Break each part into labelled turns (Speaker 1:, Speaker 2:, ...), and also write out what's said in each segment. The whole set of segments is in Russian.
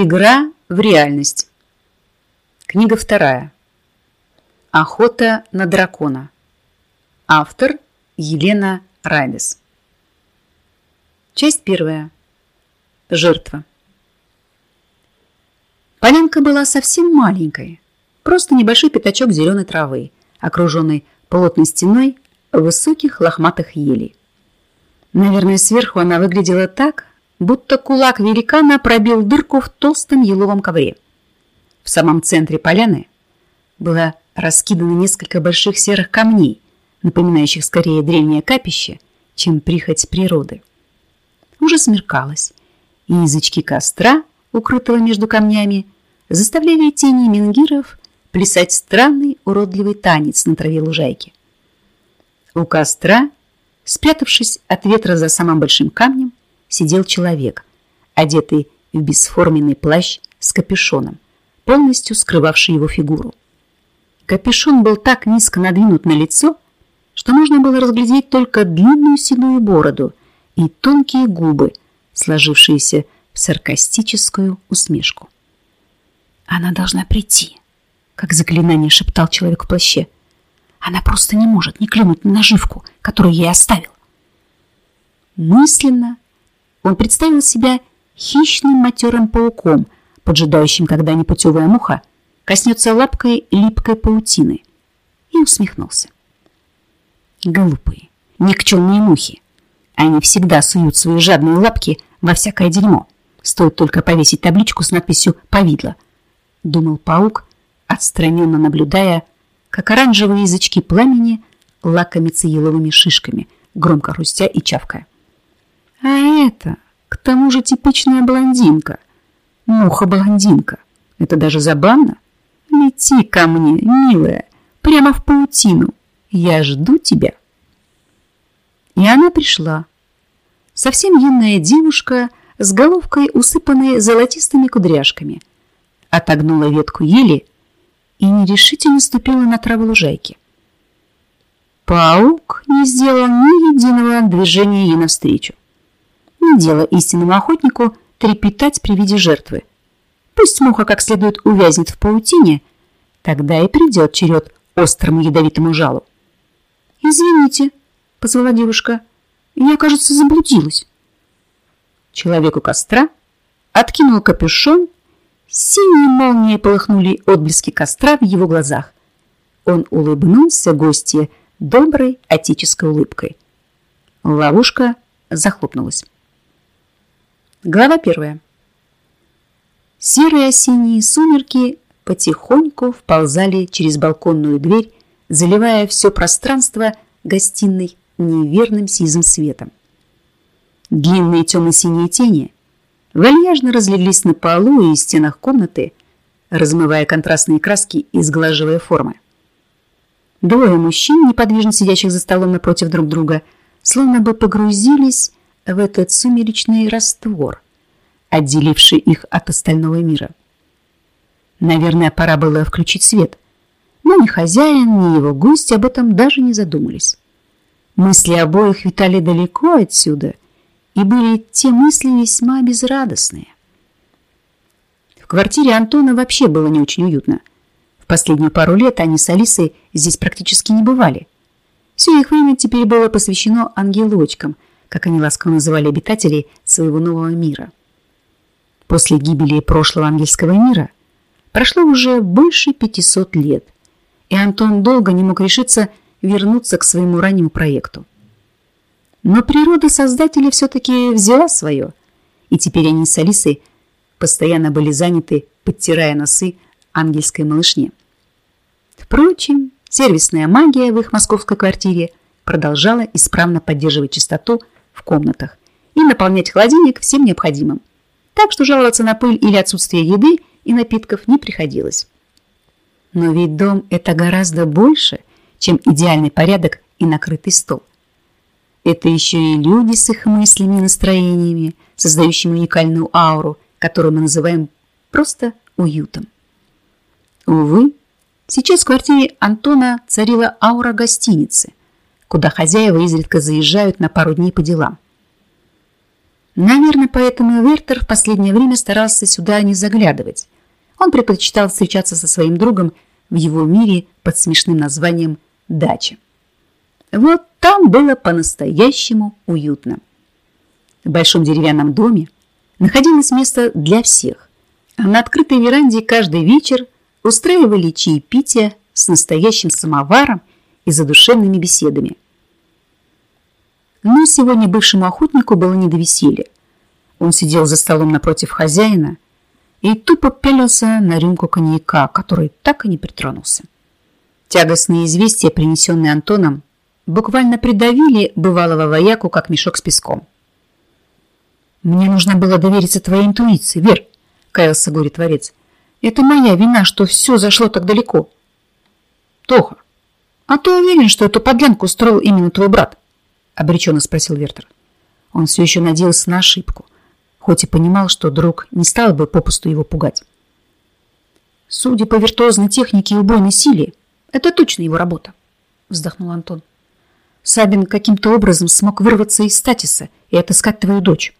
Speaker 1: Игра в реальность. Книга вторая. Охота на дракона. Автор Елена Райбес. Часть первая. Жертва. Полянка была совсем маленькой. Просто небольшой пятачок зеленой травы, окруженный плотной стеной высоких лохматых елей. Наверное, сверху она выглядела так, будто кулак великана пробил дырку в толстом еловом ковре. В самом центре поляны было раскидано несколько больших серых камней, напоминающих скорее древнее капище, чем прихоть природы. Уже смеркалось, и язычки костра, укрытого между камнями, заставляли тени менгиров плясать странный уродливый танец на траве лужайки. У костра, спрятавшись от ветра за самым большим камнем, сидел человек, одетый в бесформенный плащ с капюшоном, полностью скрывавший его фигуру. Капюшон был так низко надвинут на лицо, что можно было разглядеть только длинную седую бороду и тонкие губы, сложившиеся в саркастическую усмешку. «Она должна прийти», — как заклинание шептал человек в плаще. «Она просто не может не клюнуть на наживку, которую ей оставил». Мысленно он представил себя хищным матерым пауком, поджидающим, когда непутевая муха коснется лапкой липкой паутины, и усмехнулся. Глупые, никчемные мухи. Они всегда суют свои жадные лапки во всякое дерьмо. Стоит только повесить табличку с надписью «Повидло», — думал паук, отстраненно наблюдая, как оранжевые язычки пламени лакомятся еловыми шишками, громко хрустя и чавкая. А это, к тому же, типичная блондинка. Муха-блондинка. Это даже забавно. Лети ко мне, милая, прямо в паутину. Я жду тебя. И она пришла. Совсем юная девушка с головкой, усыпанной золотистыми кудряшками. Отогнула ветку ели и нерешительно ступила на траву лужайки. Паук не сделал ни единого движения ей навстречу. Не дело истинному охотнику трепетать при виде жертвы. Пусть муха как следует увязнет в паутине, тогда и придет черед острому ядовитому жалу. «Извините», — позвала девушка, — «я, кажется, заблудилась». Человек у костра откинул капюшон, синие молнии полыхнули отблески костра в его глазах. Он улыбнулся гостье доброй отеческой улыбкой. Ловушка захлопнулась. Глава первая. Серые осенние сумерки потихоньку вползали через балконную дверь, заливая все пространство гостиной неверным сизым светом. Длинные темно-синие тени вальяжно разлеглись на полу и стенах комнаты, размывая контрастные краски и сглаживая формы. Двое мужчин, неподвижно сидящих за столом напротив друг друга, словно бы погрузились в этот сумеречный раствор, отделивший их от остального мира. Наверное, пора было включить свет, но ни хозяин, ни его гость об этом даже не задумались. Мысли обоих витали далеко отсюда, и были те мысли весьма безрадостные. В квартире Антона вообще было не очень уютно. В последнюю пару лет они с Алисой здесь практически не бывали. Все их время теперь было посвящено ангелочкам – как они ласково называли обитателей своего нового мира. После гибели прошлого ангельского мира прошло уже больше 500 лет, и Антон долго не мог решиться вернуться к своему раннему проекту. Но природа создателя все-таки взяла свое, и теперь они с Алисой постоянно были заняты, подтирая носы ангельской малышне. Впрочем, сервисная магия в их московской квартире продолжала исправно поддерживать чистоту в комнатах и наполнять холодильник всем необходимым. Так что жаловаться на пыль или отсутствие еды и напитков не приходилось. Но ведь дом – это гораздо больше, чем идеальный порядок и накрытый стол. Это еще и люди с их мыслями и настроениями, создающими уникальную ауру, которую мы называем просто уютом. Увы, сейчас в квартире Антона царила аура гостиницы, куда хозяева изредка заезжают на пару дней по делам. Наверное, поэтому Вертер в последнее время старался сюда не заглядывать. Он предпочитал встречаться со своим другом в его мире под смешным названием «Дача». Вот там было по-настоящему уютно. В большом деревянном доме находилось место для всех, а на открытой веранде каждый вечер устраивали чаепитие с настоящим самоваром и задушевными беседами. Но сегодня бывшему охотнику было не до веселья. Он сидел за столом напротив хозяина и тупо пялился на рюмку коньяка, который так и не притронулся. Тягостные известия, принесенные Антоном, буквально придавили бывалого вояку, как мешок с песком. «Мне нужно было довериться твоей интуиции, Вер», — каялся горе-творец. «Это моя вина, что все зашло так далеко». «Тоха, а ты уверен, что эту подлянку устроил именно твой брат?» — обреченно спросил Вертер. Он все еще надеялся на ошибку, хоть и понимал, что друг не стал бы попусту его пугать. «Судя по виртуозной технике и убойной силе, это точно его работа», — вздохнул Антон. Сабин каким-то образом смог вырваться из статиса и отыскать твою дочь.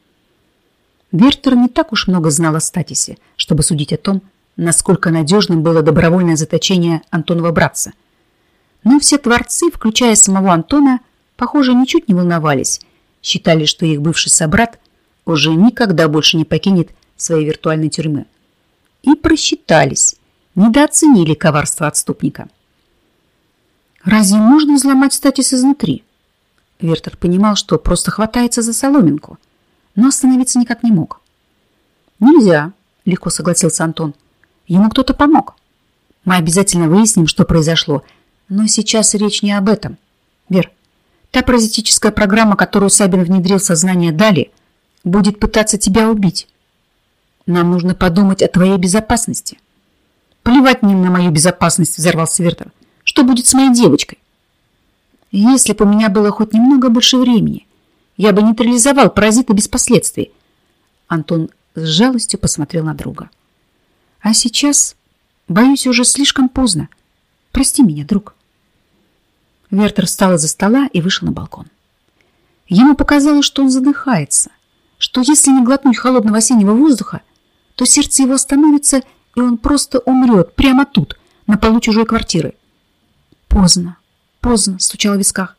Speaker 1: Вертер не так уж много знал о статисе, чтобы судить о том, насколько надежным было добровольное заточение Антонова братца. Но все творцы, включая самого Антона, похоже, ничуть не волновались, считали, что их бывший собрат уже никогда больше не покинет своей виртуальной тюрьмы. И просчитались, недооценили коварство отступника. Разве можно взломать статис изнутри? Вертер понимал, что просто хватается за соломинку, но остановиться никак не мог. «Нельзя», — легко согласился Антон. «Ему кто-то помог. Мы обязательно выясним, что произошло, но сейчас речь не об этом. Вер, та паразитическая программа, которую Сабин внедрил в сознание Дали, будет пытаться тебя убить. Нам нужно подумать о твоей безопасности». «Плевать мне на мою безопасность», — взорвался Вертер. Что будет с моей девочкой? Если бы у меня было хоть немного больше времени, я бы нейтрализовал паразита без последствий. Антон с жалостью посмотрел на друга. А сейчас, боюсь, уже слишком поздно. Прости меня, друг. Вертер встал из-за стола и вышел на балкон. Ему показалось, что он задыхается, что если не глотнуть холодного осеннего воздуха, то сердце его остановится, и он просто умрет прямо тут, на полу чужой квартиры. Поздно, поздно, стучало в висках.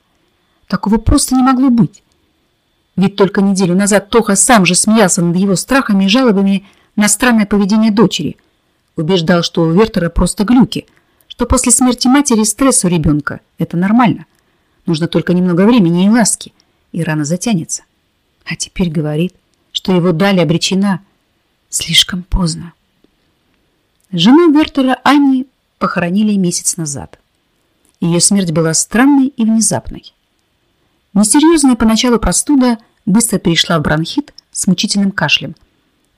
Speaker 1: Такого просто не могло быть. Ведь только неделю назад Тоха сам же смеялся над его страхами и жалобами на странное поведение дочери. Убеждал, что у Вертера просто глюки, что после смерти матери стресс у ребенка. Это нормально. Нужно только немного времени и ласки, и рано затянется. А теперь говорит, что его дали обречена слишком поздно. Жену Вертера Ани похоронили месяц назад. Ее смерть была странной и внезапной. Несерьезная поначалу простуда быстро перешла в бронхит с мучительным кашлем,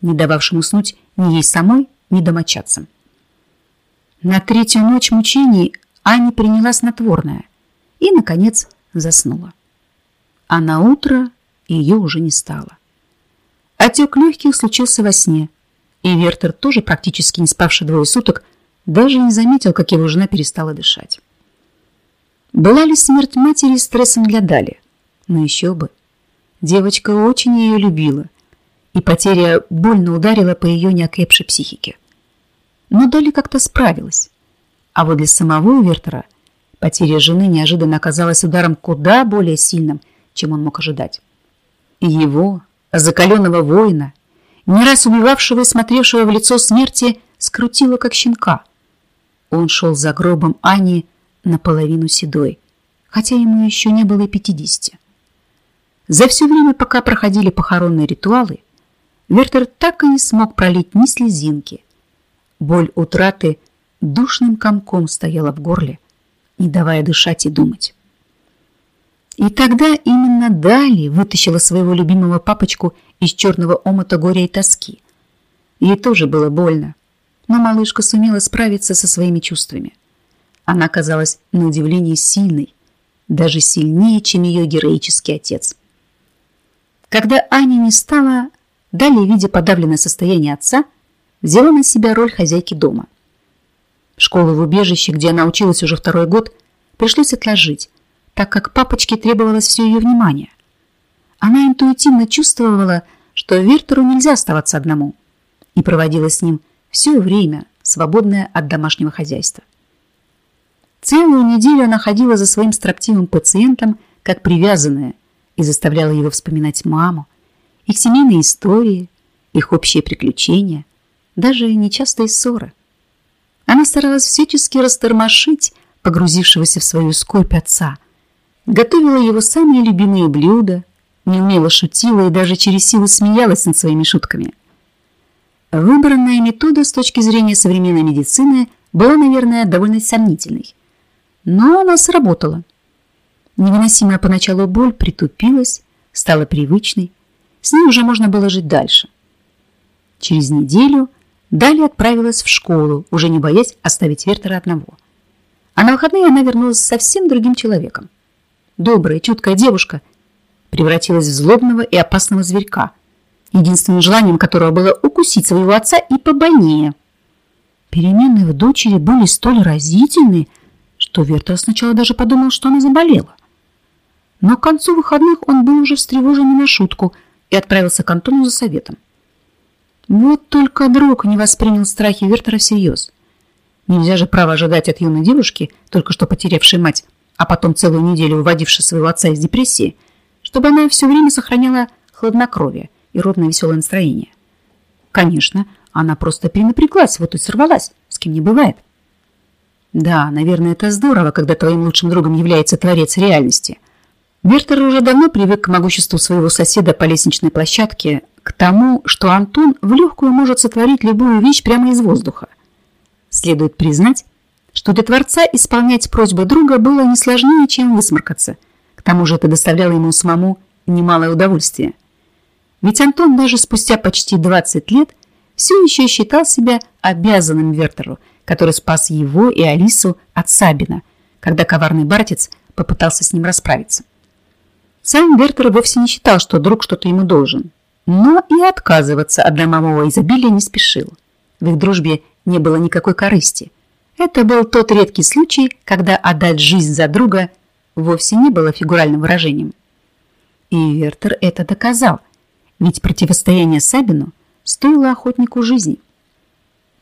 Speaker 1: не дававшим уснуть ни ей самой, ни домочадцам. На третью ночь мучений Аня приняла снотворное и, наконец, заснула. А на утро ее уже не стало. Отек легких случился во сне, и Вертер, тоже практически не спавший двое суток, даже не заметил, как его жена перестала дышать. Была ли смерть матери стрессом для Дали? Но еще бы. Девочка очень ее любила, и потеря больно ударила по ее неокрепшей психике. Но Дали как-то справилась. А вот для самого Вертера потеря жены неожиданно оказалась ударом куда более сильным, чем он мог ожидать. Его, закаленного воина, не раз убивавшего и смотревшего в лицо смерти, скрутило как щенка. Он шел за гробом Ани, наполовину седой, хотя ему еще не было и пятидесяти. За все время, пока проходили похоронные ритуалы, Вертер так и не смог пролить ни слезинки. Боль утраты душным комком стояла в горле, не давая дышать и думать. И тогда именно Дали вытащила своего любимого папочку из черного омута горя и тоски. Ей тоже было больно, но малышка сумела справиться со своими чувствами. Она казалась на удивление сильной, даже сильнее, чем ее героический отец. Когда Аня не стала, далее, видя подавленное состояние отца, взяла на себя роль хозяйки дома. Школу в убежище, где она училась уже второй год, пришлось отложить, так как папочке требовалось все ее внимание. Она интуитивно чувствовала, что Вертеру нельзя оставаться одному, и проводила с ним все время, свободное от домашнего хозяйства. Целую неделю она ходила за своим строптивым пациентом, как привязанная, и заставляла его вспоминать маму, их семейные истории, их общие приключения, даже нечастые ссоры. Она старалась всячески растормошить погрузившегося в свою скорбь отца, готовила его самые любимые блюда, неумело шутила и даже через силу смеялась над своими шутками. Выбранная метода с точки зрения современной медицины была, наверное, довольно сомнительной. Но она сработала. Невыносимая поначалу боль притупилась, стала привычной. С ней уже можно было жить дальше. Через неделю Дали отправилась в школу, уже не боясь оставить Вертера одного. А на выходные она вернулась совсем другим человеком. Добрая, чуткая девушка превратилась в злобного и опасного зверька, единственным желанием которого было укусить своего отца и побольнее. Перемены в дочери были столь разительны, что Вертер сначала даже подумал, что она заболела. Но к концу выходных он был уже встревожен не на шутку и отправился к Антону за советом. Вот только друг не воспринял страхи Вертера всерьез. Нельзя же право ожидать от юной девушки, только что потерявшей мать, а потом целую неделю уводившей своего отца из депрессии, чтобы она все время сохраняла хладнокровие и ровное веселое настроение. Конечно, она просто перенапряглась, вот и сорвалась, с кем не бывает. Да, наверное, это здорово, когда твоим лучшим другом является творец реальности – Вертер уже давно привык к могуществу своего соседа по лестничной площадке, к тому, что Антон в легкую может сотворить любую вещь прямо из воздуха. Следует признать, что для Творца исполнять просьбы друга было не сложнее, чем высморкаться. К тому же это доставляло ему самому немалое удовольствие. Ведь Антон даже спустя почти 20 лет все еще считал себя обязанным Вертеру, который спас его и Алису от Сабина, когда коварный братец попытался с ним расправиться. Сам Вертер вовсе не считал, что друг что-то ему должен. Но и отказываться от домового изобилия не спешил. В их дружбе не было никакой корысти. Это был тот редкий случай, когда отдать жизнь за друга вовсе не было фигуральным выражением. И Вертер это доказал, ведь противостояние Сабину стоило охотнику жизни.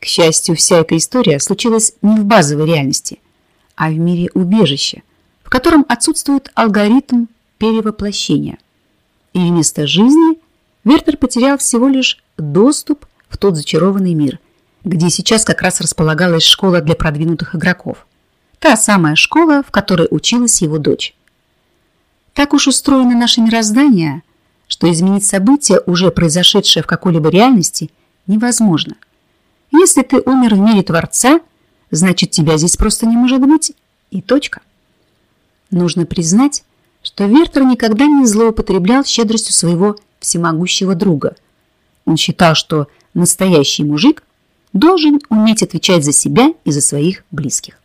Speaker 1: К счастью, вся эта история случилась не в базовой реальности, а в мире убежища, в котором отсутствует алгоритм перевоплощения. И вместо жизни Вертер потерял всего лишь доступ в тот зачарованный мир, где сейчас как раз располагалась школа для продвинутых игроков. Та самая школа, в которой училась его дочь. Так уж устроено наше мироздание, что изменить события, уже произошедшее в какой-либо реальности, невозможно. Если ты умер в мире Творца, значит тебя здесь просто не может быть, и точка. Нужно признать, что Вертер никогда не злоупотреблял щедростью своего всемогущего друга. Он считал, что настоящий мужик должен уметь отвечать за себя и за своих близких.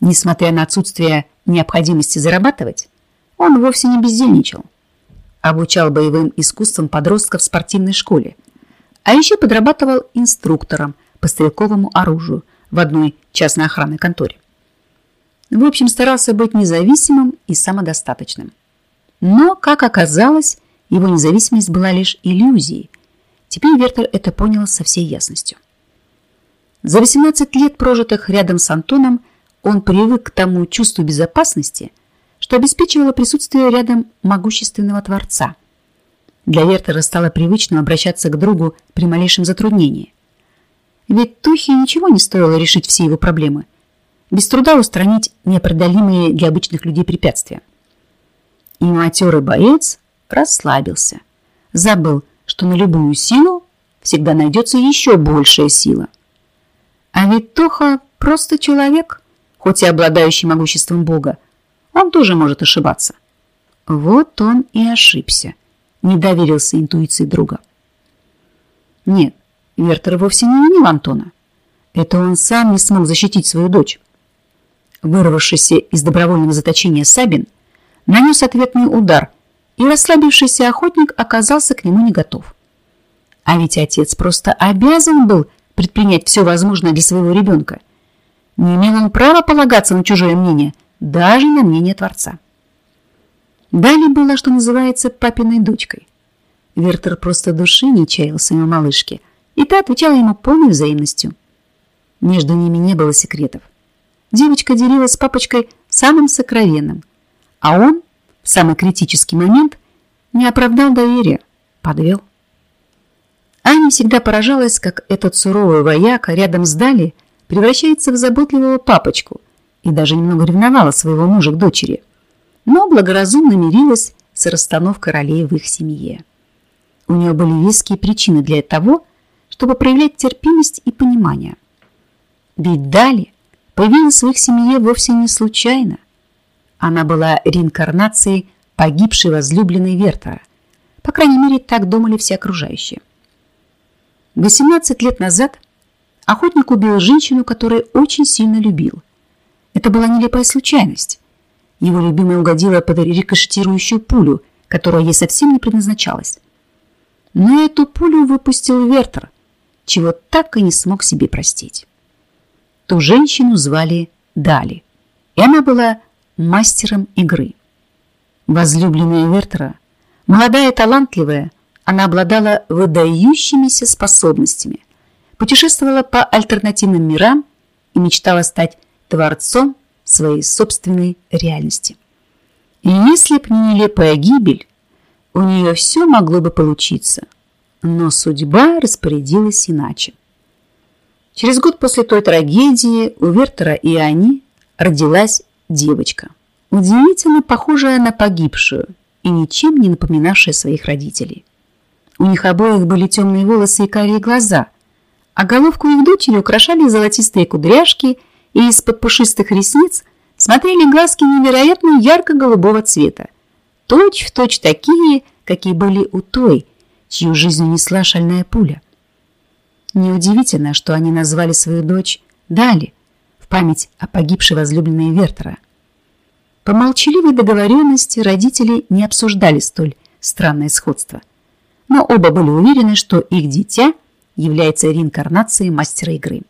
Speaker 1: Несмотря на отсутствие необходимости зарабатывать, он вовсе не бездельничал. Обучал боевым искусствам подростков в спортивной школе, а еще подрабатывал инструктором по стрелковому оружию в одной частной охранной конторе. В общем, старался быть независимым и самодостаточным. Но, как оказалось, его независимость была лишь иллюзией. Теперь Вертер это понял со всей ясностью. За 18 лет, прожитых рядом с Антоном, он привык к тому чувству безопасности, что обеспечивало присутствие рядом могущественного Творца. Для Вертера стало привычным обращаться к другу при малейшем затруднении. Ведь Тухе ничего не стоило решить все его проблемы – без труда устранить непреодолимые для обычных людей препятствия. И матерый боец расслабился, забыл, что на любую силу всегда найдется еще большая сила. А ведь Тоха просто человек, хоть и обладающий могуществом Бога, он тоже может ошибаться. Вот он и ошибся, не доверился интуиции друга. Нет, Вертер вовсе не винил Антона. Это он сам не смог защитить свою дочь. Вырвавшийся из добровольного заточения Сабин нанес ответный удар, и расслабившийся охотник оказался к нему не готов. А ведь отец просто обязан был предпринять все возможное для своего ребенка. Не имел он права полагаться на чужое мнение, даже на мнение Творца. Далее была, что называется, папиной дочкой. Вертер просто души не чаял своей малышке, и та отвечала ему полной взаимностью. Между ними не было секретов. Девочка делилась с папочкой самым сокровенным, а он в самый критический момент не оправдал доверия, подвел. Аня всегда поражалась, как этот суровый вояка рядом с Дали превращается в заботливого папочку и даже немного ревновала своего мужа к дочери, но благоразумно мирилась с расстановкой ролей в их семье. У нее были веские причины для того, чтобы проявлять терпимость и понимание. Ведь Дали появилась в их семье вовсе не случайно. Она была реинкарнацией погибшей возлюбленной Вертера. По крайней мере, так думали все окружающие. 18 лет назад охотник убил женщину, которую очень сильно любил. Это была нелепая случайность. Его любимая угодила под рикошетирующую пулю, которая ей совсем не предназначалась. Но эту пулю выпустил Вертер, чего так и не смог себе простить. Ту женщину звали Дали, и она была мастером игры. Возлюбленная Вертера, молодая и талантливая, она обладала выдающимися способностями, путешествовала по альтернативным мирам и мечтала стать творцом своей собственной реальности. И если б не нелепая гибель, у нее все могло бы получиться. Но судьба распорядилась иначе. Через год после той трагедии у Вертера и Ани родилась девочка, удивительно похожая на погибшую и ничем не напоминавшая своих родителей. У них обоих были темные волосы и карие глаза, а головку их дочери украшали золотистые кудряшки, и из-под пушистых ресниц смотрели глазки невероятно ярко-голубого цвета, точь в точь такие, какие были у той, чью жизнь унесла шальная пуля. Неудивительно, что они назвали свою дочь Дали в память о погибшей возлюбленной Вертера. По молчаливой договоренности родители не обсуждали столь странное сходство, но оба были уверены, что их дитя является реинкарнацией мастера игры.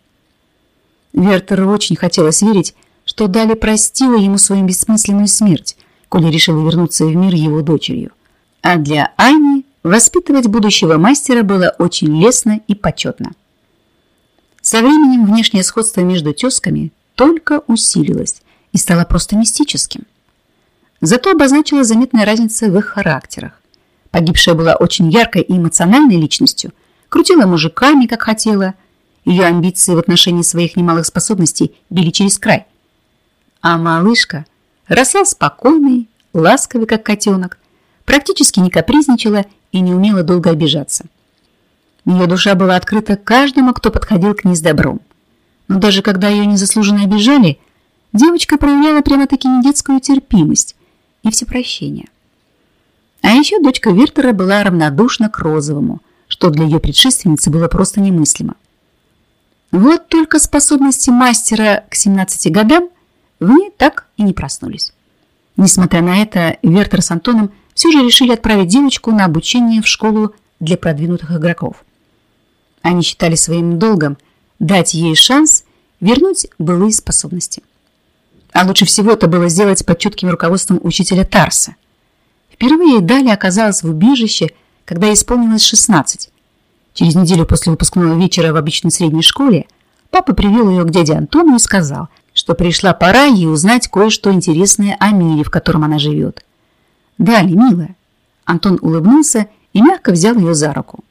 Speaker 1: Вертеру очень хотелось верить, что Дали простила ему свою бессмысленную смерть, коли решила вернуться в мир его дочерью. А для Ани воспитывать будущего мастера было очень лестно и почетно. Со временем внешнее сходство между тезками только усилилось и стало просто мистическим. Зато обозначила заметная разница в их характерах. Погибшая была очень яркой и эмоциональной личностью, крутила мужиками, как хотела. Ее амбиции в отношении своих немалых способностей били через край. А малышка росла спокойной, ласковой, как котенок, практически не капризничала и не умела долго обижаться. Ее душа была открыта каждому, кто подходил к ней с добром. Но даже когда ее незаслуженно обижали, девочка проявляла прямо-таки недетскую терпимость и всепрощение. А еще дочка Вертера была равнодушна к розовому, что для ее предшественницы было просто немыслимо. Вот только способности мастера к 17 годам в ней так и не проснулись. Несмотря на это, Вертер с Антоном все же решили отправить девочку на обучение в школу для продвинутых игроков. Они считали своим долгом дать ей шанс вернуть былые способности. А лучше всего это было сделать под чутким руководством учителя Тарса. Впервые Дали оказалась в убежище, когда ей исполнилось 16. Через неделю после выпускного вечера в обычной средней школе папа привел ее к дяде Антону и сказал, что пришла пора ей узнать кое-что интересное о мире, в котором она живет. «Дали, милая». Антон улыбнулся и мягко взял ее за руку.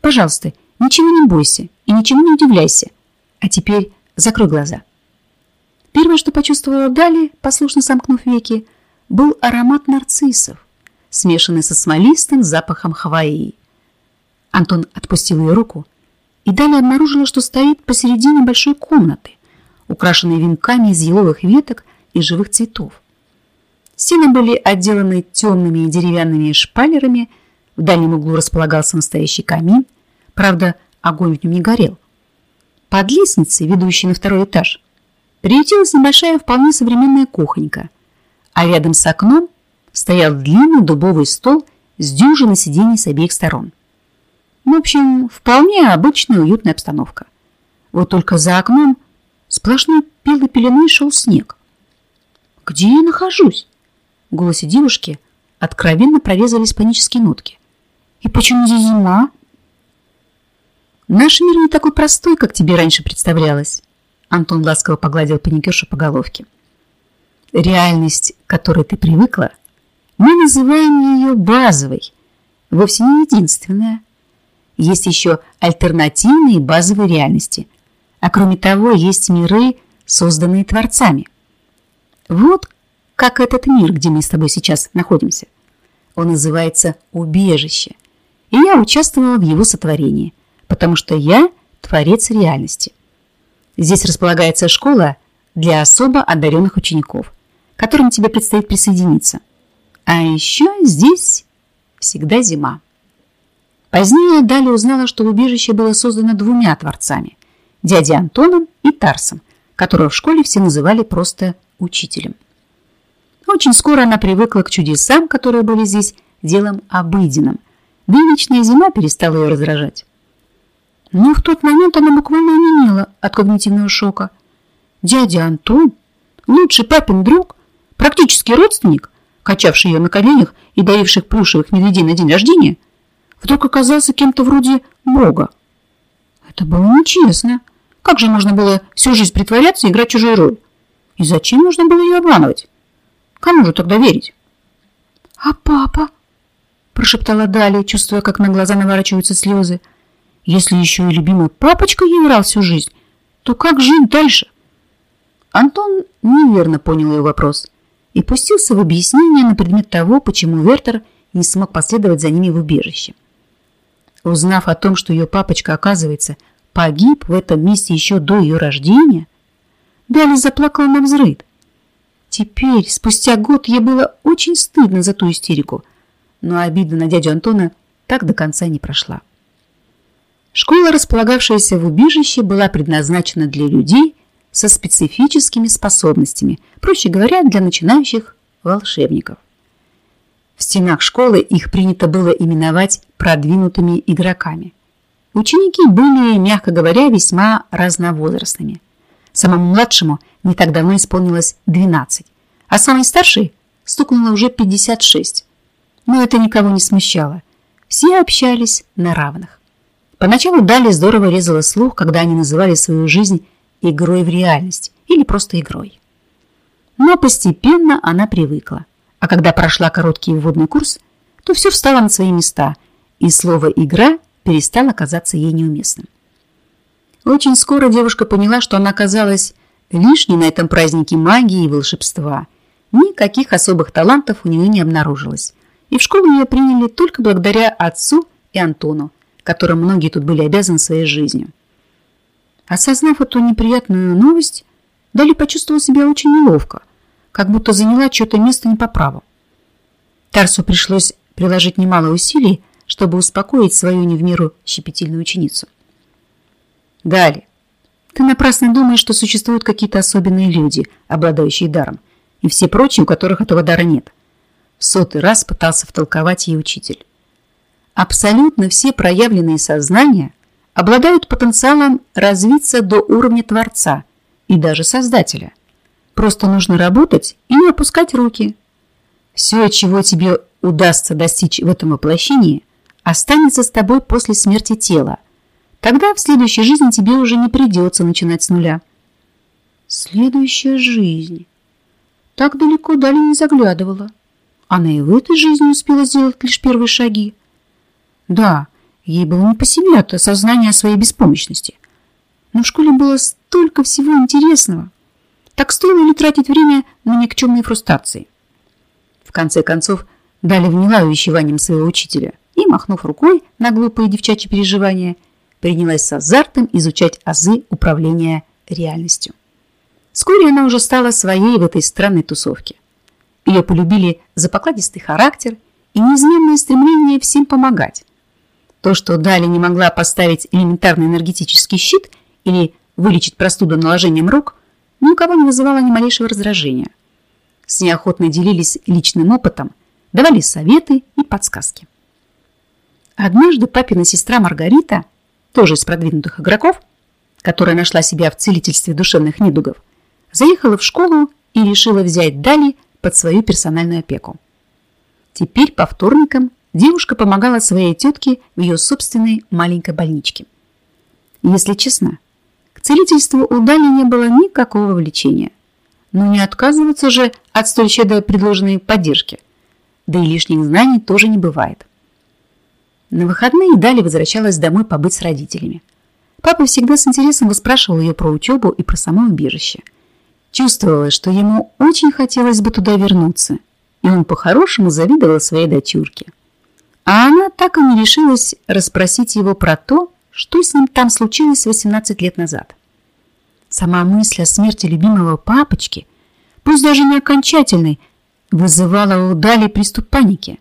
Speaker 1: «Пожалуйста, ничего не бойся и ничего не удивляйся. А теперь закрой глаза». Первое, что почувствовала Дали, послушно сомкнув веки, был аромат нарциссов, смешанный со смолистым запахом Хаваи. Антон отпустил ее руку, и Дали обнаружила, что стоит посередине большой комнаты, украшенной венками из еловых веток и живых цветов. Стены были отделаны темными деревянными шпалерами, в дальнем углу располагался настоящий камин, правда, огонь в нем не горел. Под лестницей, ведущей на второй этаж, приютилась небольшая вполне современная кухонька, а рядом с окном стоял длинный дубовый стол с дюжиной сидений с обеих сторон. В общем, вполне обычная уютная обстановка. Вот только за окном сплошной белой пеленой шел снег. «Где я нахожусь?» В голосе девушки откровенно прорезались панические нотки. И почему здесь зима? Наш мир не такой простой, как тебе раньше представлялось. Антон ласково погладил паникершу по головке. Реальность, к которой ты привыкла, мы называем ее базовой, вовсе не единственная. Есть еще альтернативные базовые реальности. А кроме того, есть миры, созданные творцами. Вот как этот мир, где мы с тобой сейчас находимся. Он называется «убежище». И я участвовала в его сотворении, потому что я творец реальности. Здесь располагается школа для особо одаренных учеников, которым тебе предстоит присоединиться. А еще здесь всегда зима. Позднее Даля узнала, что убежище было создано двумя творцами – дядей Антоном и Тарсом, которого в школе все называли просто учителем. Очень скоро она привыкла к чудесам, которые были здесь делом обыденным, да зима перестала ее раздражать. Но в тот момент она буквально онемела от когнитивного шока. Дядя Антон, лучший папин друг, практически родственник, качавший ее на коленях и даривших плюшевых медведей на день рождения, вдруг оказался кем-то вроде Бога. Это было нечестно. Как же можно было всю жизнь притворяться и играть чужую роль? И зачем нужно было ее обманывать? Кому же тогда верить? «А папа?» – прошептала Далия, чувствуя, как на глаза наворачиваются слезы. «Если еще и любимый папочка ей врал всю жизнь, то как жить дальше?» Антон неверно понял ее вопрос и пустился в объяснение на предмет того, почему Вертер не смог последовать за ними в убежище. Узнав о том, что ее папочка, оказывается, погиб в этом месте еще до ее рождения, Дали заплакала на взрыв. Теперь, спустя год, ей было очень стыдно за ту истерику, но обида на дядю Антона так до конца не прошла. Школа, располагавшаяся в убежище, была предназначена для людей со специфическими способностями, проще говоря, для начинающих волшебников. В стенах школы их принято было именовать продвинутыми игроками. Ученики были, мягко говоря, весьма разновозрастными. Самому младшему не так давно исполнилось 12, а самый старший стукнуло уже 56. Но это никого не смущало. Все общались на равных. Поначалу Дали здорово резала слух, когда они называли свою жизнь игрой в реальность или просто игрой. Но постепенно она привыкла. А когда прошла короткий вводный курс, то все встало на свои места, и слово «игра» перестало казаться ей неуместным. Очень скоро девушка поняла, что она оказалась лишней на этом празднике магии и волшебства. Никаких особых талантов у нее не обнаружилось. И в школу ее приняли только благодаря отцу и Антону, которым многие тут были обязаны своей жизнью. Осознав эту неприятную новость, Дали почувствовала себя очень неловко как будто заняла чье-то место не по праву. Тарсу пришлось приложить немало усилий, чтобы успокоить свою не в меру щепетильную ученицу. Далее. Ты напрасно думаешь, что существуют какие-то особенные люди, обладающие даром, и все прочие, у которых этого дара нет. В сотый раз пытался втолковать ей учитель. Абсолютно все проявленные сознания обладают потенциалом развиться до уровня Творца и даже Создателя – Просто нужно работать и не опускать руки. Все, чего тебе удастся достичь в этом воплощении, останется с тобой после смерти тела. Тогда в следующей жизни тебе уже не придется начинать с нуля. Следующая жизнь. Так далеко Дали не заглядывала. Она и в этой жизни успела сделать лишь первые шаги. Да, ей было не по себе от осознания своей беспомощности. Но в школе было столько всего интересного. Так стоило ли тратить время на никчемные фрустрации? В конце концов, Дали вняла увещеванием своего учителя и, махнув рукой на глупые девчачьи переживания, принялась с азартом изучать азы управления реальностью. Вскоре она уже стала своей в этой странной тусовке. Ее полюбили за покладистый характер и неизменное стремление всем помогать. То, что Дали не могла поставить элементарный энергетический щит или вылечить простуду наложением рук, ни кого не вызывало ни малейшего раздражения. С неохотно делились личным опытом, давали советы и подсказки. Однажды папина сестра Маргарита, тоже из продвинутых игроков, которая нашла себя в целительстве душевных недугов, заехала в школу и решила взять Дали под свою персональную опеку. Теперь по вторникам девушка помогала своей тетке в ее собственной маленькой больничке. Если честно, к целительству у Дали не было никакого влечения. Но не отказываться же от столь щедро предложенной поддержки. Да и лишних знаний тоже не бывает. На выходные Дали возвращалась домой побыть с родителями. Папа всегда с интересом выспрашивал ее про учебу и про само убежище. Чувствовалось, что ему очень хотелось бы туда вернуться, и он по-хорошему завидовал своей дочурке. А она так и не решилась расспросить его про то, что с ним там случилось 18 лет назад. Сама мысль о смерти любимого папочки, пусть даже не окончательной, вызывала у Дали приступ паники.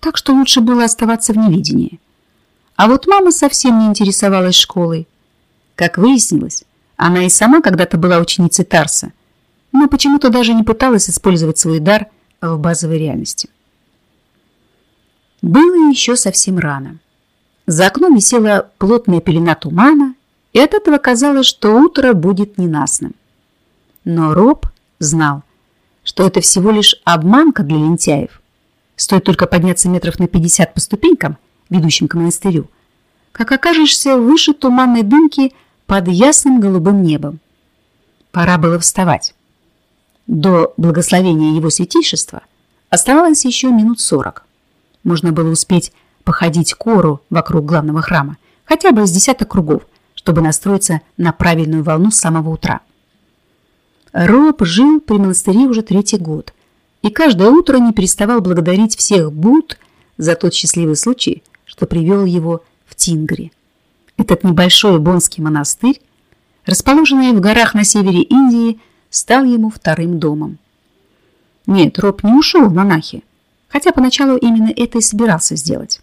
Speaker 1: Так что лучше было оставаться в невидении. А вот мама совсем не интересовалась школой. Как выяснилось, она и сама когда-то была ученицей Тарса, но почему-то даже не пыталась использовать свой дар в базовой реальности. Было еще совсем рано. За окном висела плотная пелена тумана, и от этого казалось, что утро будет ненастным. Но Роб знал, что это всего лишь обманка для лентяев. Стоит только подняться метров на 50 по ступенькам, ведущим к монастырю, как окажешься выше туманной дымки под ясным голубым небом. Пора было вставать. До благословения его святейшества оставалось еще минут сорок. Можно было успеть походить кору вокруг главного храма, хотя бы с десяток кругов, чтобы настроиться на правильную волну с самого утра. Роб жил при монастыре уже третий год, и каждое утро не переставал благодарить всех Буд за тот счастливый случай, что привел его в Тингри. Этот небольшой бонский монастырь, расположенный в горах на севере Индии, стал ему вторым домом. Нет, Роб не ушел в монахи, хотя поначалу именно это и собирался сделать.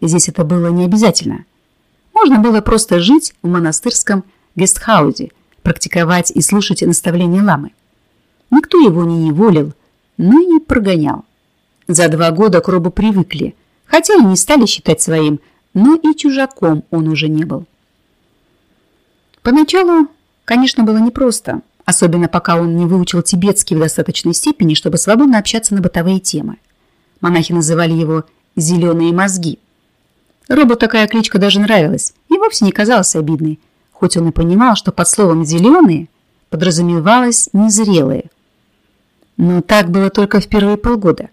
Speaker 1: Здесь это было не обязательно. Можно было просто жить в монастырском гестхаузе, практиковать и слушать наставления ламы. Никто его не неволил, но не прогонял. За два года к Робу привыкли, хотя и не стали считать своим, но и чужаком он уже не был. Поначалу, конечно, было непросто, особенно пока он не выучил тибетский в достаточной степени, чтобы свободно общаться на бытовые темы. Монахи называли его «зеленые мозги». Робу такая кличка даже нравилась и вовсе не казалась обидной, хоть он и понимал, что под словом «зеленые» подразумевалось «незрелые». Но так было только в первые полгода.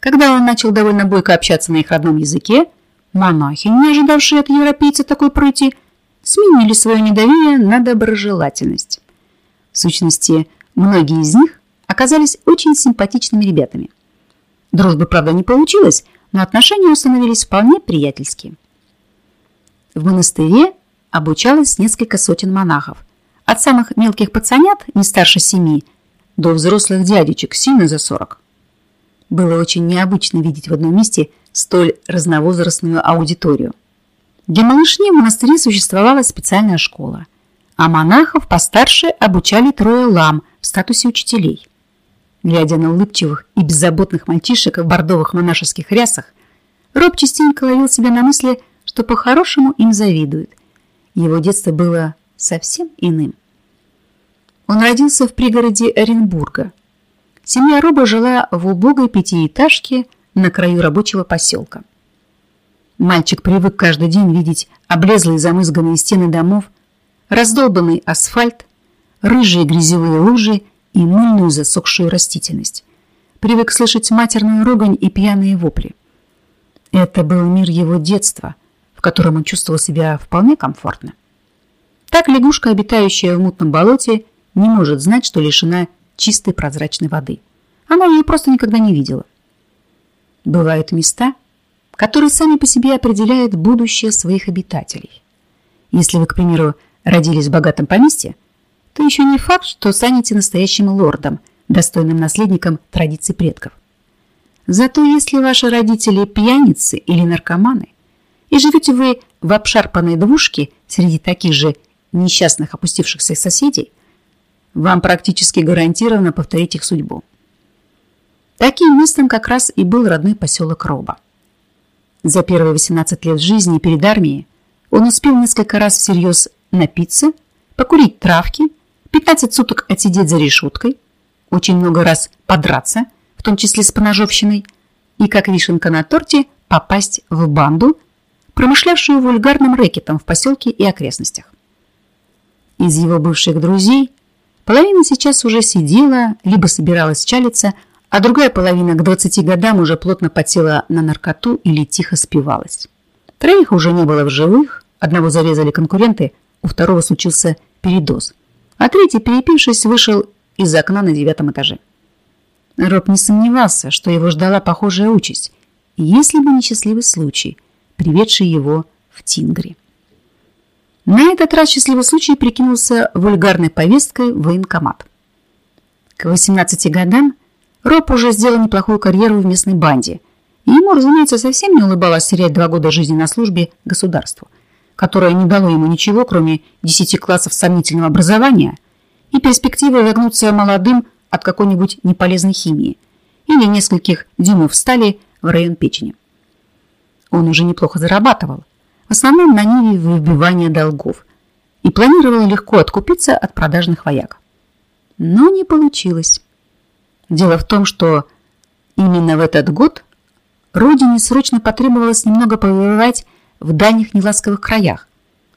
Speaker 1: Когда он начал довольно бойко общаться на их родном языке, монахи, не ожидавшие от европейца такой прыти, сменили свое недоверие на доброжелательность. В сущности, многие из них оказались очень симпатичными ребятами. Дружбы, правда, не получилось, но отношения установились вполне приятельские. В монастыре обучалось несколько сотен монахов. От самых мелких пацанят, не старше семи, до взрослых дядечек, сильно за сорок. Было очень необычно видеть в одном месте столь разновозрастную аудиторию. Для малышни в монастыре существовала специальная школа, а монахов постарше обучали трое лам в статусе учителей. Глядя на улыбчивых и беззаботных мальчишек в бордовых монашеских рясах, Роб частенько ловил себя на мысли, что по-хорошему им завидует. Его детство было совсем иным. Он родился в пригороде Оренбурга. Семья Роба жила в убогой пятиэтажке на краю рабочего поселка. Мальчик привык каждый день видеть облезлые замызганные стены домов, раздолбанный асфальт, рыжие грязевые лужи и мыльную засохшую растительность. Привык слышать матерную ругань и пьяные вопли. Это был мир его детства, в котором он чувствовал себя вполне комфортно. Так лягушка, обитающая в мутном болоте, не может знать, что лишена чистой прозрачной воды. Она ее просто никогда не видела. Бывают места, которые сами по себе определяют будущее своих обитателей. Если вы, к примеру, родились в богатом поместье, то еще не факт, что станете настоящим лордом, достойным наследником традиций предков. Зато если ваши родители пьяницы или наркоманы, и живете вы в обшарпанной двушке среди таких же несчастных опустившихся соседей, вам практически гарантированно повторить их судьбу. Таким местом как раз и был родной поселок Роба. За первые 18 лет жизни перед армией он успел несколько раз всерьез напиться, покурить травки 15 суток отсидеть за решеткой, очень много раз подраться, в том числе с поножовщиной, и, как вишенка на торте, попасть в банду, промышлявшую вульгарным рэкетом в поселке и окрестностях. Из его бывших друзей половина сейчас уже сидела, либо собиралась чалиться, а другая половина к 20 годам уже плотно потела на наркоту или тихо спивалась. Троих уже не было в живых, одного зарезали конкуренты, у второго случился передоз, а третий, перепившись, вышел из окна на девятом этаже. Роб не сомневался, что его ждала похожая участь, если бы не счастливый случай, приведший его в Тингри. На этот раз счастливый случай прикинулся вульгарной повесткой в военкомат. К 18 годам Роб уже сделал неплохую карьеру в местной банде, и ему, разумеется, совсем не улыбалось терять два года жизни на службе государству, которое не дало ему ничего, кроме 10 классов сомнительного образования и перспективы вернуться молодым от какой-нибудь неполезной химии или нескольких дюймов стали в район печени. Он уже неплохо зарабатывал, в основном на ниве выбивания долгов, и планировал легко откупиться от продажных вояк. Но не получилось. Дело в том, что именно в этот год родине срочно потребовалось немного повоевать в дальних неласковых краях,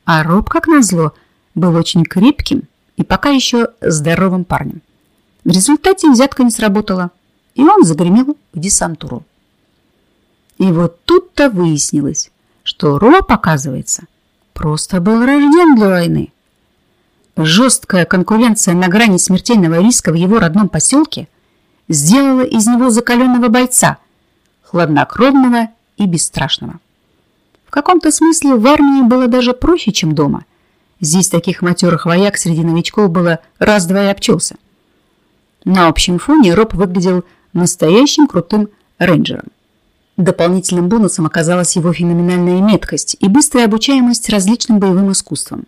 Speaker 1: а Роб, как назло, был очень крепким и пока еще здоровым парнем. В результате взятка не сработала, и он загремел в десантуру. И вот тут-то выяснилось, что Роб, оказывается, просто был рожден для войны. Жесткая конкуренция на грани смертельного риска в его родном поселке сделала из него закаленного бойца, хладнокровного и бесстрашного. В каком-то смысле в армии было даже проще, чем дома. Здесь таких матерых вояк среди новичков было раз-два и обчелся. На общем фоне Роб выглядел настоящим крутым рейнджером. Дополнительным бонусом оказалась его феноменальная меткость и быстрая обучаемость различным боевым искусствам.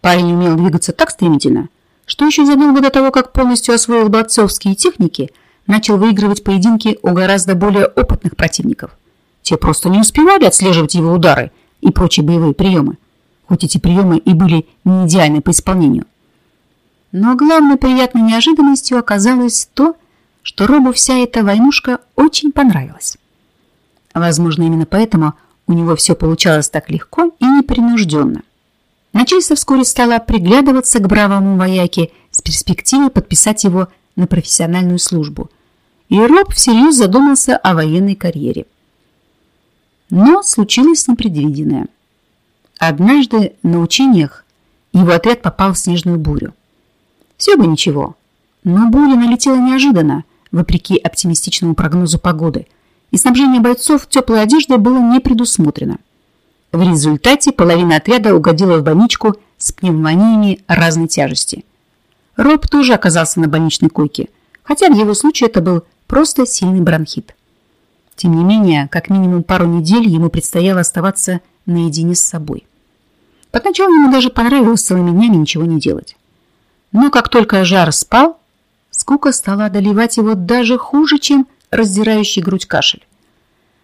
Speaker 1: Парень умел двигаться так стремительно, что еще задолго до того, как полностью освоил бойцовские техники, начал выигрывать поединки у гораздо более опытных противников. Те просто не успевали отслеживать его удары и прочие боевые приемы, хоть эти приемы и были не идеальны по исполнению. Но главной приятной неожиданностью оказалось то, что Робу вся эта войнушка очень понравилась. Возможно, именно поэтому у него все получалось так легко и непринужденно. Начальство вскоре стало приглядываться к бравому вояке с перспективой подписать его на профессиональную службу. И Роб всерьез задумался о военной карьере. Но случилось непредвиденное. Однажды на учениях его отряд попал в снежную бурю. Все бы ничего, но буря налетела неожиданно, вопреки оптимистичному прогнозу погоды, и снабжение бойцов теплой одеждой было не предусмотрено. В результате половина отряда угодила в больничку с пневмониями разной тяжести. Роб тоже оказался на больничной койке, хотя в его случае это был просто сильный бронхит. Тем не менее, как минимум пару недель ему предстояло оставаться наедине с собой. Поначалу ему даже понравилось целыми днями ничего не делать. Но как только жар спал, скука стала одолевать его даже хуже, чем раздирающий грудь кашель.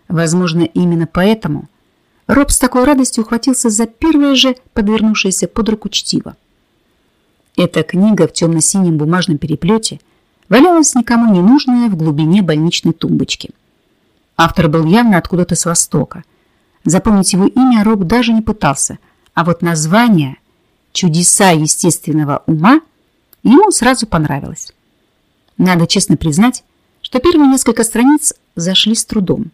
Speaker 1: Возможно, именно поэтому Роб с такой радостью ухватился за первое же подвернувшееся под руку чтиво. Эта книга в темно-синем бумажном переплете валялась никому не нужная в глубине больничной тумбочки. Автор был явно откуда-то с Востока. Запомнить его имя Роб даже не пытался, а вот название «Чудеса естественного ума» ему сразу понравилось. Надо честно признать, что первые несколько страниц зашли с трудом.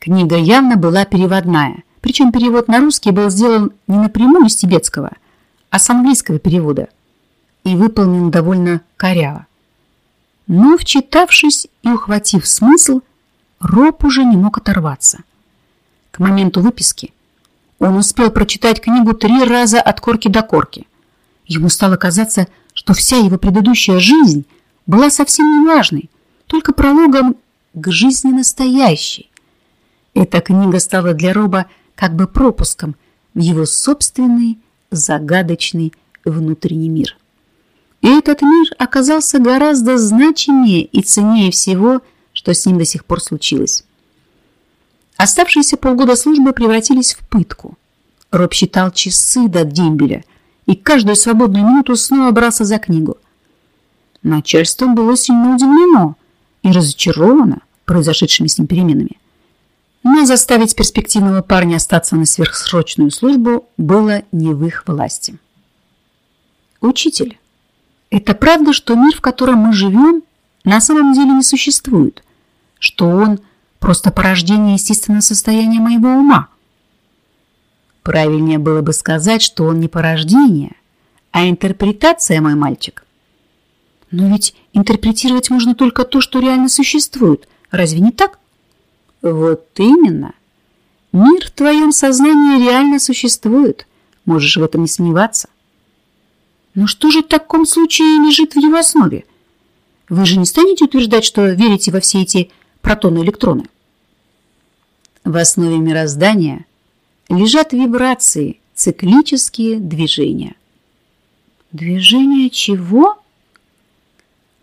Speaker 1: Книга явно была переводная, причем перевод на русский был сделан не напрямую из тибетского, а с английского перевода и выполнен довольно коряво. Но, вчитавшись и ухватив смысл, Роб уже не мог оторваться. К моменту выписки он успел прочитать книгу три раза от корки до корки. Ему стало казаться, что вся его предыдущая жизнь была совсем не важной, только прологом к жизни настоящей. Эта книга стала для Роба как бы пропуском в его собственный загадочный внутренний мир. И этот мир оказался гораздо значимее и ценнее всего, что с ним до сих пор случилось. Оставшиеся полгода службы превратились в пытку. Роб считал часы до дембеля и каждую свободную минуту снова брался за книгу. Начальство было сильно удивлено и разочаровано произошедшими с ним переменами. Но заставить перспективного парня остаться на сверхсрочную службу было не в их власти. Учитель, это правда, что мир, в котором мы живем, на самом деле не существует, что он просто порождение естественного состояния моего ума? Правильнее было бы сказать, что он не порождение, а интерпретация, мой мальчик. Но ведь интерпретировать можно только то, что реально существует. Разве не так? Вот именно. Мир в твоем сознании реально существует. Можешь в этом не сомневаться. Но что же в таком случае лежит в его основе? Вы же не станете утверждать, что верите во все эти протоны и электроны? В основе мироздания лежат вибрации, циклические движения. Движения чего?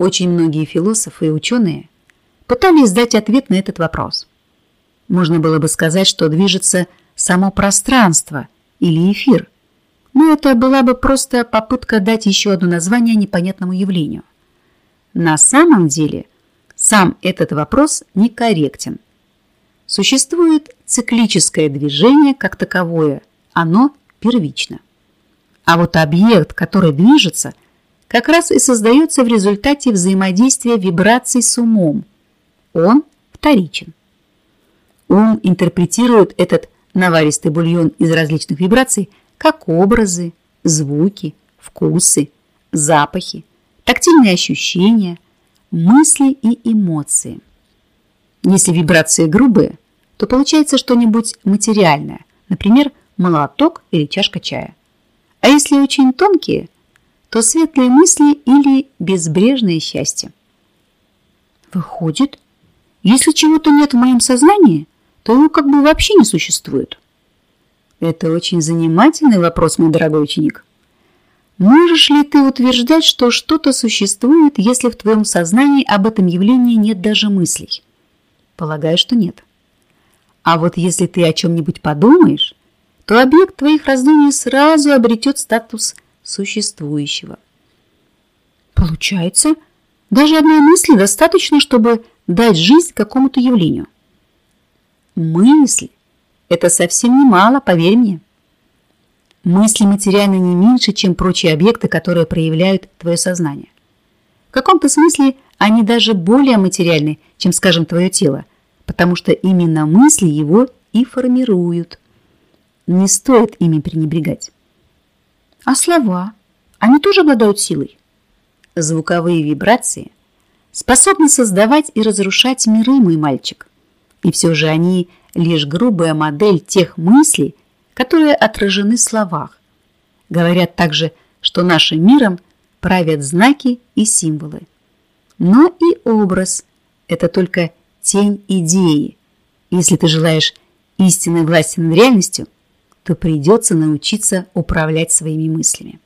Speaker 1: Очень многие философы и ученые пытались дать ответ на этот вопрос. Можно было бы сказать, что движется само пространство или эфир, но это была бы просто попытка дать еще одно название непонятному явлению. На самом деле сам этот вопрос некорректен. Существует циклическое движение как таковое, оно первично. А вот объект, который движется, как раз и создается в результате взаимодействия вибраций с умом. Он вторичен. Ум интерпретирует этот наваристый бульон из различных вибраций как образы, звуки, вкусы, запахи, тактильные ощущения, мысли и эмоции. Если вибрации грубые, то получается что-нибудь материальное, например, молоток или чашка чая. А если очень тонкие, то светлые мысли или безбрежное счастье. Выходит, если чего-то нет в моем сознании, то его как бы вообще не существует. Это очень занимательный вопрос, мой дорогой ученик. Можешь ли ты утверждать, что что-то существует, если в твоем сознании об этом явлении нет даже мыслей? Полагаю, что нет. А вот если ты о чем-нибудь подумаешь, то объект твоих раздумий сразу обретет статус существующего. Получается, даже одной мысли достаточно, чтобы дать жизнь какому-то явлению. Мысли – это совсем немало, поверь мне. Мысли материальны не меньше, чем прочие объекты, которые проявляют твое сознание. В каком-то смысле они даже более материальны, чем, скажем, твое тело, потому что именно мысли его и формируют. Не стоит ими пренебрегать. А слова? Они тоже обладают силой? Звуковые вибрации способны создавать и разрушать миры, мой мальчик. И все же они лишь грубая модель тех мыслей, которые отражены в словах. Говорят также, что нашим миром правят знаки и символы. Но и образ – это только тень идеи. Если ты желаешь истинной власти над реальностью, то придется научиться управлять своими мыслями.